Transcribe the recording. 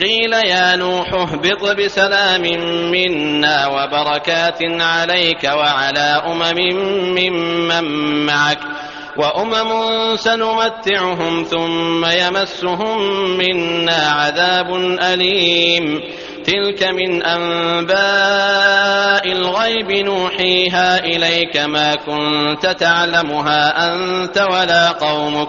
قيل يا نوح اهبط بسلام منا وبركات عليك وعلى أمم ممن معك وأمم سنمتعهم ثم يمسهم منا عذاب أليم تلك من أنباء الغيب نوحيها إليك ما كنت تعلمها أنت ولا قومك